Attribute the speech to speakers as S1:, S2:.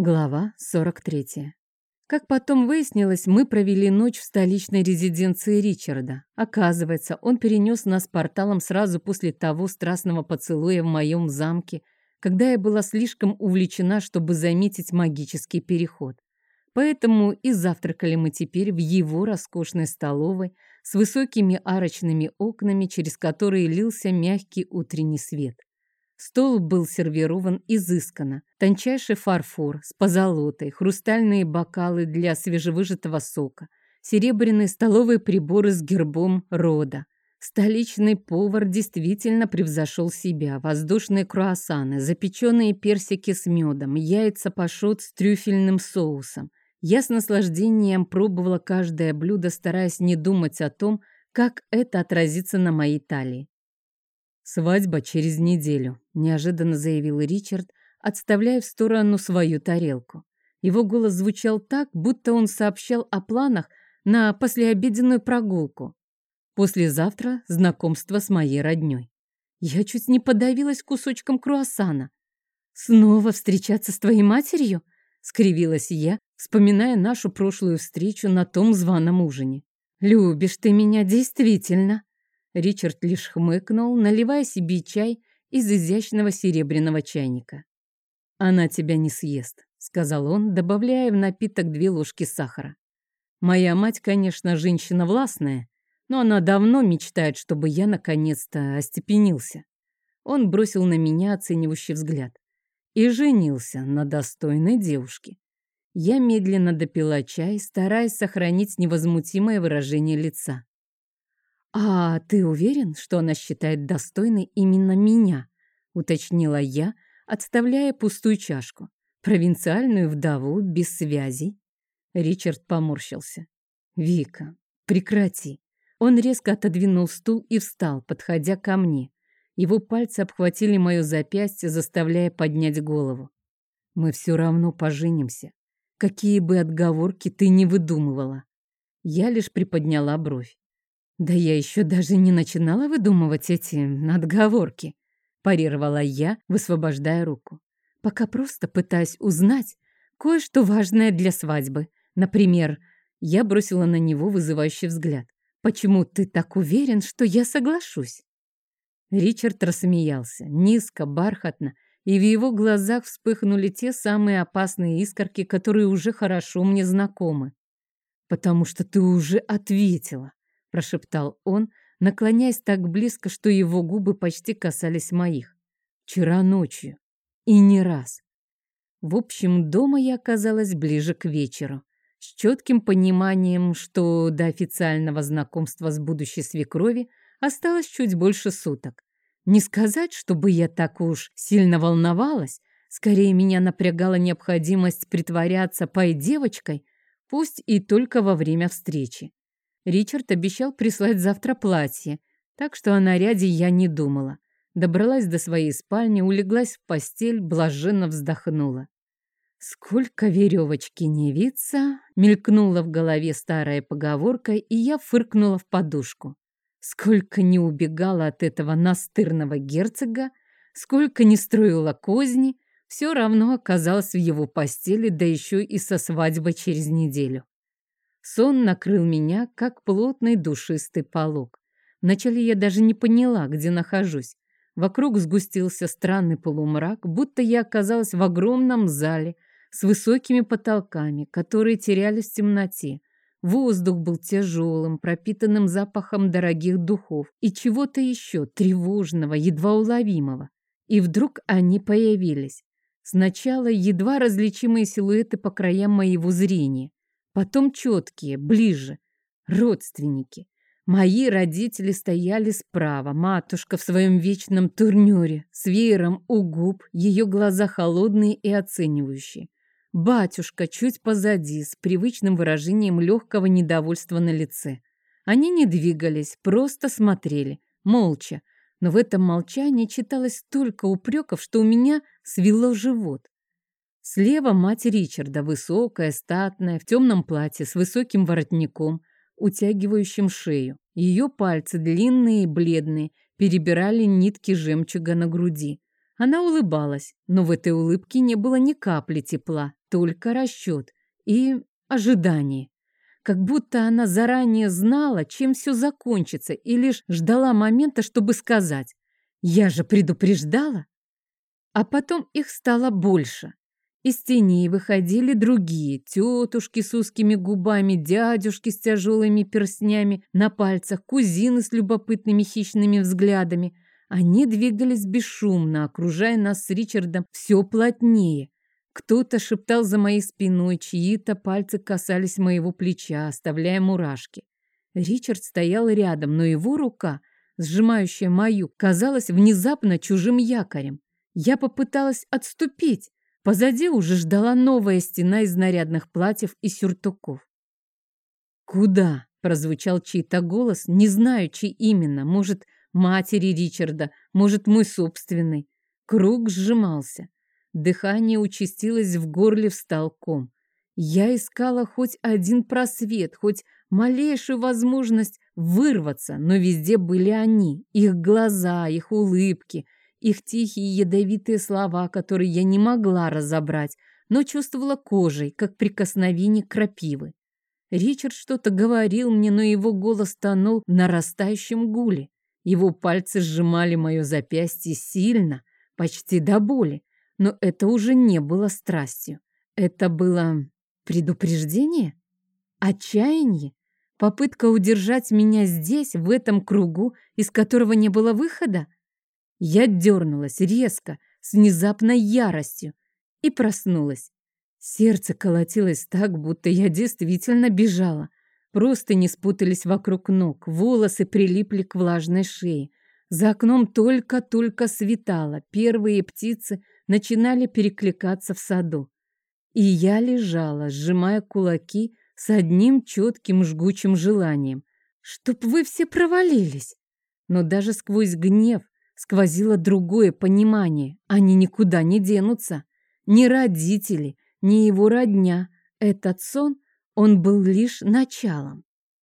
S1: Глава 43. Как потом выяснилось, мы провели ночь в столичной резиденции Ричарда. Оказывается, он перенес нас порталом сразу после того страстного поцелуя в моем замке, когда я была слишком увлечена, чтобы заметить магический переход. Поэтому и завтракали мы теперь в его роскошной столовой с высокими арочными окнами, через которые лился мягкий утренний свет. Стол был сервирован изысканно. Тончайший фарфор с позолотой, хрустальные бокалы для свежевыжатого сока, серебряные столовые приборы с гербом рода. Столичный повар действительно превзошел себя. Воздушные круассаны, запеченные персики с медом, яйца пашот с трюфельным соусом. Я с наслаждением пробовала каждое блюдо, стараясь не думать о том, как это отразится на моей талии. «Свадьба через неделю», — неожиданно заявил Ричард, отставляя в сторону свою тарелку. Его голос звучал так, будто он сообщал о планах на послеобеденную прогулку. Послезавтра знакомство с моей роднёй. Я чуть не подавилась кусочком круассана. «Снова встречаться с твоей матерью?» — скривилась я, вспоминая нашу прошлую встречу на том званом ужине. «Любишь ты меня действительно!» Ричард лишь хмыкнул, наливая себе чай из изящного серебряного чайника. «Она тебя не съест», — сказал он, добавляя в напиток две ложки сахара. «Моя мать, конечно, женщина властная, но она давно мечтает, чтобы я наконец-то остепенился». Он бросил на меня оценивающий взгляд. И женился на достойной девушке. Я медленно допила чай, стараясь сохранить невозмутимое выражение лица. «А ты уверен, что она считает достойной именно меня?» — уточнила я, отставляя пустую чашку. «Провинциальную вдову без связей?» Ричард поморщился. «Вика, прекрати!» Он резко отодвинул стул и встал, подходя ко мне. Его пальцы обхватили мое запястье, заставляя поднять голову. «Мы все равно поженимся. Какие бы отговорки ты ни выдумывала!» Я лишь приподняла бровь. «Да я еще даже не начинала выдумывать эти отговорки», парировала я, высвобождая руку. «Пока просто пытаюсь узнать кое-что важное для свадьбы. Например, я бросила на него вызывающий взгляд. Почему ты так уверен, что я соглашусь?» Ричард рассмеялся, низко, бархатно, и в его глазах вспыхнули те самые опасные искорки, которые уже хорошо мне знакомы. «Потому что ты уже ответила прошептал он, наклоняясь так близко, что его губы почти касались моих. Вчера ночью. И не раз. В общем, дома я оказалась ближе к вечеру, с четким пониманием, что до официального знакомства с будущей свекрови осталось чуть больше суток. Не сказать, чтобы я так уж сильно волновалась, скорее меня напрягала необходимость притворяться пой-девочкой, пусть и только во время встречи. Ричард обещал прислать завтра платье, так что о наряде я не думала. Добралась до своей спальни, улеглась в постель, блаженно вздохнула. «Сколько веревочки не виться!» мелькнула в голове старая поговорка, и я фыркнула в подушку. Сколько не убегала от этого настырного герцога, сколько не строила козни, все равно оказалась в его постели, да еще и со свадьбой через неделю. Сон накрыл меня, как плотный душистый полог. Вначале я даже не поняла, где нахожусь. Вокруг сгустился странный полумрак, будто я оказалась в огромном зале с высокими потолками, которые терялись в темноте. Воздух был тяжелым, пропитанным запахом дорогих духов и чего-то еще тревожного, едва уловимого. И вдруг они появились. Сначала едва различимые силуэты по краям моего зрения, потом четкие, ближе, родственники. Мои родители стояли справа, матушка в своем вечном турнюре, с веером у губ, ее глаза холодные и оценивающие. Батюшка чуть позади, с привычным выражением легкого недовольства на лице. Они не двигались, просто смотрели, молча, но в этом молчании читалось столько упреков, что у меня свело живот. Слева мать Ричарда, высокая, статная, в темном платье с высоким воротником, утягивающим шею. Ее пальцы, длинные и бледные, перебирали нитки жемчуга на груди. Она улыбалась, но в этой улыбке не было ни капли тепла, только расчет и ожидание. Как будто она заранее знала, чем все закончится, и лишь ждала момента, чтобы сказать «Я же предупреждала». А потом их стало больше. Из теней выходили другие, тетушки с узкими губами, дядюшки с тяжелыми перстнями на пальцах, кузины с любопытными хищными взглядами. Они двигались бесшумно, окружая нас с Ричардом все плотнее. Кто-то шептал за моей спиной, чьи-то пальцы касались моего плеча, оставляя мурашки. Ричард стоял рядом, но его рука, сжимающая мою, казалась внезапно чужим якорем. Я попыталась отступить, Позади уже ждала новая стена из нарядных платьев и сюртуков. «Куда?» – прозвучал чей-то голос, не знаю, чей именно, может, матери Ричарда, может, мой собственный. Круг сжимался. Дыхание участилось в горле, встал ком. Я искала хоть один просвет, хоть малейшую возможность вырваться, но везде были они, их глаза, их улыбки – их тихие ядовитые слова, которые я не могла разобрать, но чувствовала кожей, как прикосновение крапивы. Ричард что-то говорил мне, но его голос тонул в нарастающем гуле. Его пальцы сжимали мое запястье сильно, почти до боли, но это уже не было страстью. Это было предупреждение? Отчаяние? Попытка удержать меня здесь, в этом кругу, из которого не было выхода? Я дернулась резко, с внезапной яростью, и проснулась. Сердце колотилось так, будто я действительно бежала. Просто не спутались вокруг ног, волосы прилипли к влажной шее. За окном только-только светало, первые птицы начинали перекликаться в саду. И я лежала, сжимая кулаки с одним четким жгучим желанием. Чтоб вы все провалились! Но даже сквозь гнев сквозило другое понимание. Они никуда не денутся. Ни родители, ни его родня. Этот сон, он был лишь началом.